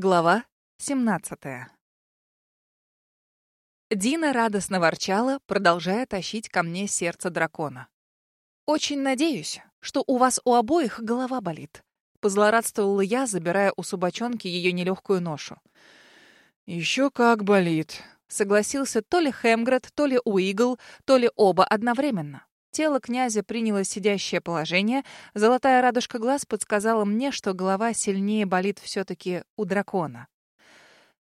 Глава 17 Дина радостно ворчала, продолжая тащить ко мне сердце дракона. «Очень надеюсь, что у вас у обоих голова болит», — позлорадствовала я, забирая у собачонки ее нелегкую ношу. «Еще как болит», — согласился то ли Хемгред, то ли Уигл, то ли оба одновременно. Тело князя приняло сидящее положение. Золотая радужка глаз подсказала мне, что голова сильнее болит все-таки у дракона.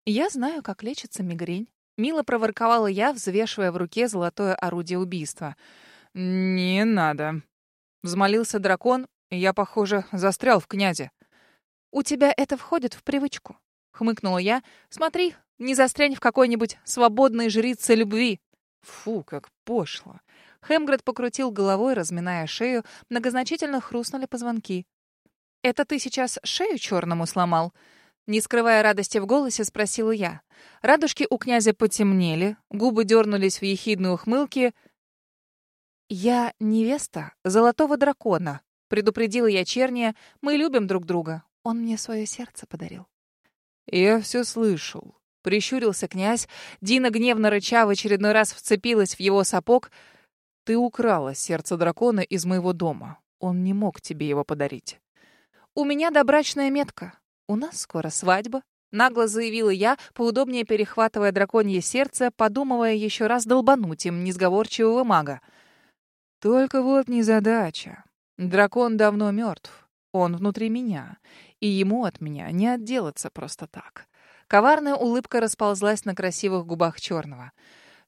«Я знаю, как лечится мигрень», — мило проворковала я, взвешивая в руке золотое орудие убийства. «Не надо», — взмолился дракон, я, похоже, застрял в князе. «У тебя это входит в привычку», — хмыкнула я. «Смотри, не застрянь в какой-нибудь свободной жрице любви». «Фу, как пошло!» Хемгред покрутил головой, разминая шею, многозначительно хрустнули позвонки. «Это ты сейчас шею черному сломал?» Не скрывая радости в голосе, спросила я. Радужки у князя потемнели, губы дернулись в ехидные ухмылки. «Я невеста золотого дракона», — предупредила я черния. «Мы любим друг друга. Он мне свое сердце подарил». «Я все слышал», — прищурился князь. Дина, гневно рыча, в очередной раз вцепилась в его сапог — ты украла сердце дракона из моего дома. Он не мог тебе его подарить. У меня добрачная метка. У нас скоро свадьба. Нагло заявила я, поудобнее перехватывая драконье сердце, подумывая еще раз долбануть им несговорчивого мага. Только вот незадача. Дракон давно мертв. Он внутри меня. И ему от меня не отделаться просто так. Коварная улыбка расползлась на красивых губах черного.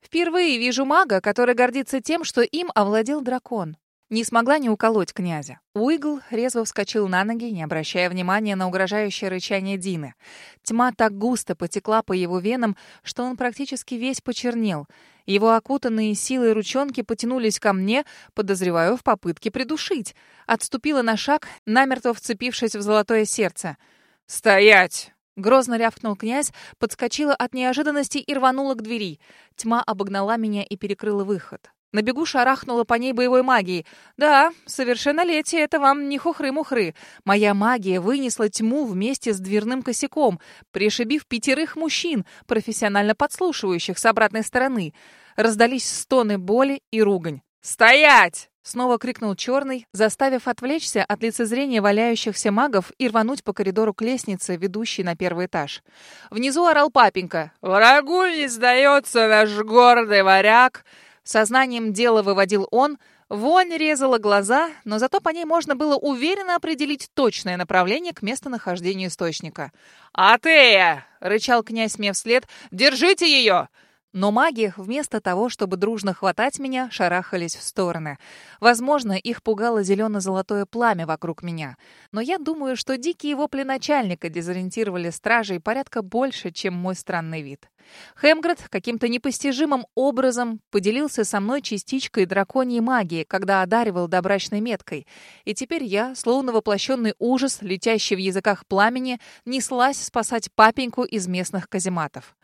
Впервые вижу мага, который гордится тем, что им овладел дракон. Не смогла не уколоть князя. Уигл резво вскочил на ноги, не обращая внимания на угрожающее рычание Дины. Тьма так густо потекла по его венам, что он практически весь почернел. Его окутанные силой ручонки потянулись ко мне, подозреваю, в попытке придушить. Отступила на шаг, намертво вцепившись в золотое сердце. «Стоять!» Грозно рявкнул князь, подскочила от неожиданности и рванула к двери. Тьма обогнала меня и перекрыла выход. На бегу шарахнула по ней боевой магией. Да, совершеннолетие — это вам не хухры-мухры. Моя магия вынесла тьму вместе с дверным косяком, пришибив пятерых мужчин, профессионально подслушивающих с обратной стороны. Раздались стоны боли и ругань. «Стоять!» Снова крикнул черный, заставив отвлечься от лицезрения валяющихся магов и рвануть по коридору к лестнице, ведущей на первый этаж. Внизу орал папенька. «Врагу не сдается наш гордый варяг!» Сознанием дела выводил он. Вонь резала глаза, но зато по ней можно было уверенно определить точное направление к местонахождению источника. «Атея!» — рычал князь мне вслед. «Держите ее!» Но маги, вместо того, чтобы дружно хватать меня, шарахались в стороны. Возможно, их пугало зелено-золотое пламя вокруг меня. Но я думаю, что дикие вопли начальника дезориентировали стражей порядка больше, чем мой странный вид. Хемгред каким-то непостижимым образом поделился со мной частичкой драконьей магии, когда одаривал добрачной меткой. И теперь я, словно воплощенный ужас, летящий в языках пламени, неслась спасать папеньку из местных казематов.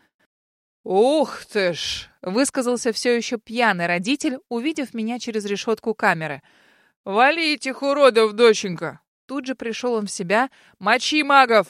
«Ух ты ж!» — высказался все еще пьяный родитель, увидев меня через решетку камеры. «Вали этих уродов, доченька!» Тут же пришел он в себя. «Мочи магов!»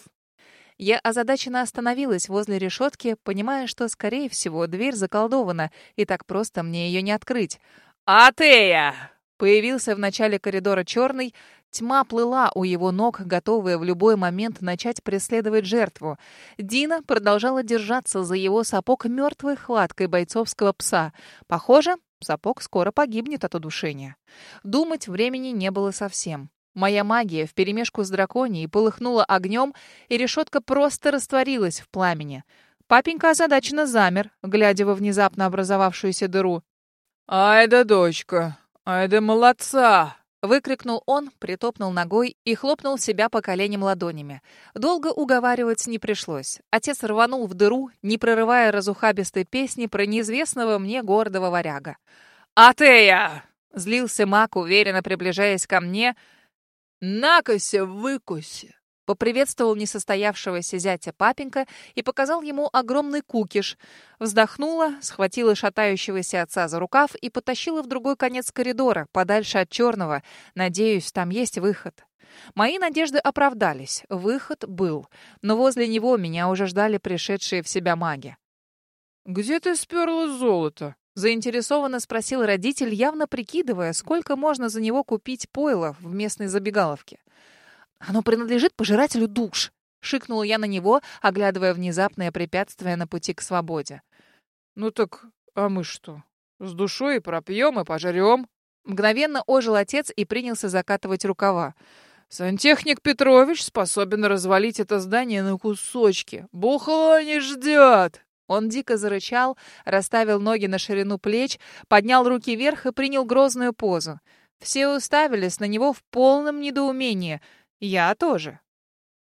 Я озадаченно остановилась возле решетки, понимая, что, скорее всего, дверь заколдована, и так просто мне ее не открыть. «Атея!» Появился в начале коридора черный, Тьма плыла у его ног, готовая в любой момент начать преследовать жертву. Дина продолжала держаться за его сапог мертвой хваткой бойцовского пса. Похоже, сапог скоро погибнет от удушения. Думать времени не было совсем. Моя магия вперемешку с драконией полыхнула огнем, и решетка просто растворилась в пламени. Папенька озадаченно замер, глядя во внезапно образовавшуюся дыру. «Ай да дочка! Ай да молодца!» Выкрикнул он, притопнул ногой и хлопнул себя по коленям ладонями. Долго уговаривать не пришлось. Отец рванул в дыру, не прерывая разухабистой песни про неизвестного мне гордого варяга. «Атея!» — злился маг, уверенно приближаясь ко мне. «Накося, выкуси! Поприветствовал несостоявшегося зятя папенька и показал ему огромный кукиш. Вздохнула, схватила шатающегося отца за рукав и потащила в другой конец коридора, подальше от черного. Надеюсь, там есть выход. Мои надежды оправдались. Выход был. Но возле него меня уже ждали пришедшие в себя маги. «Где ты сперла золото?» Заинтересованно спросил родитель, явно прикидывая, сколько можно за него купить пойла в местной забегаловке. «Оно принадлежит пожирателю душ!» — шикнула я на него, оглядывая внезапное препятствие на пути к свободе. «Ну так, а мы что? С душой пропьем и пожрем?» Мгновенно ожил отец и принялся закатывать рукава. «Сантехник Петрович способен развалить это здание на кусочки. Бухло не ждет!» Он дико зарычал, расставил ноги на ширину плеч, поднял руки вверх и принял грозную позу. Все уставились на него в полном недоумении — я тоже.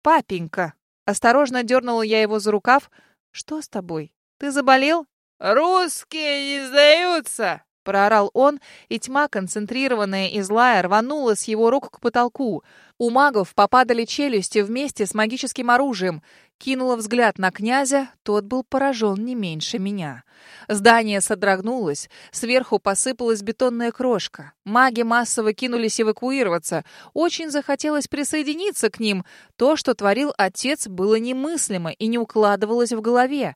Папенька. Осторожно дернула я его за рукав. Что с тобой? Ты заболел? Русские не сдаются! проорал он, и тьма, концентрированная и злая, рванула с его рук к потолку. У магов попадали челюсти вместе с магическим оружием. Кинула взгляд на князя, тот был поражен не меньше меня. Здание содрогнулось, сверху посыпалась бетонная крошка. Маги массово кинулись эвакуироваться. Очень захотелось присоединиться к ним. То, что творил отец, было немыслимо и не укладывалось в голове.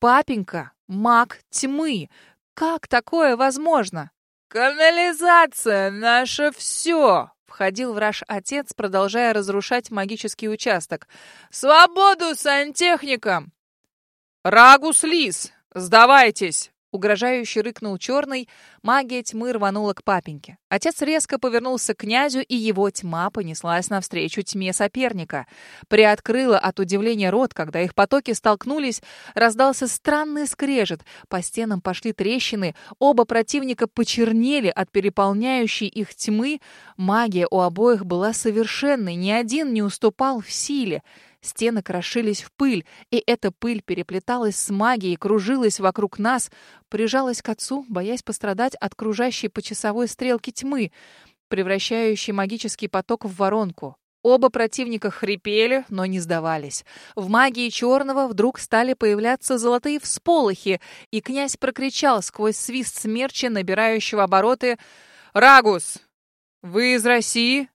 Папенька, маг тьмы. Как такое возможно? «Канализация — наше все!» Входил враж отец, продолжая разрушать магический участок. «Свободу сантехникам!» «Рагус Лис, сдавайтесь!» Угрожающе рыкнул черный, магия тьмы рванула к папеньке. Отец резко повернулся к князю, и его тьма понеслась навстречу тьме соперника. Приоткрыла от удивления рот, когда их потоки столкнулись, раздался странный скрежет, по стенам пошли трещины, оба противника почернели от переполняющей их тьмы. Магия у обоих была совершенной, ни один не уступал в силе. Стены крошились в пыль, и эта пыль переплеталась с магией, кружилась вокруг нас, прижалась к отцу, боясь пострадать от кружащей по часовой стрелке тьмы, превращающей магический поток в воронку. Оба противника хрипели, но не сдавались. В магии черного вдруг стали появляться золотые всполохи, и князь прокричал сквозь свист смерча, набирающего обороты «Рагус! Вы из России?»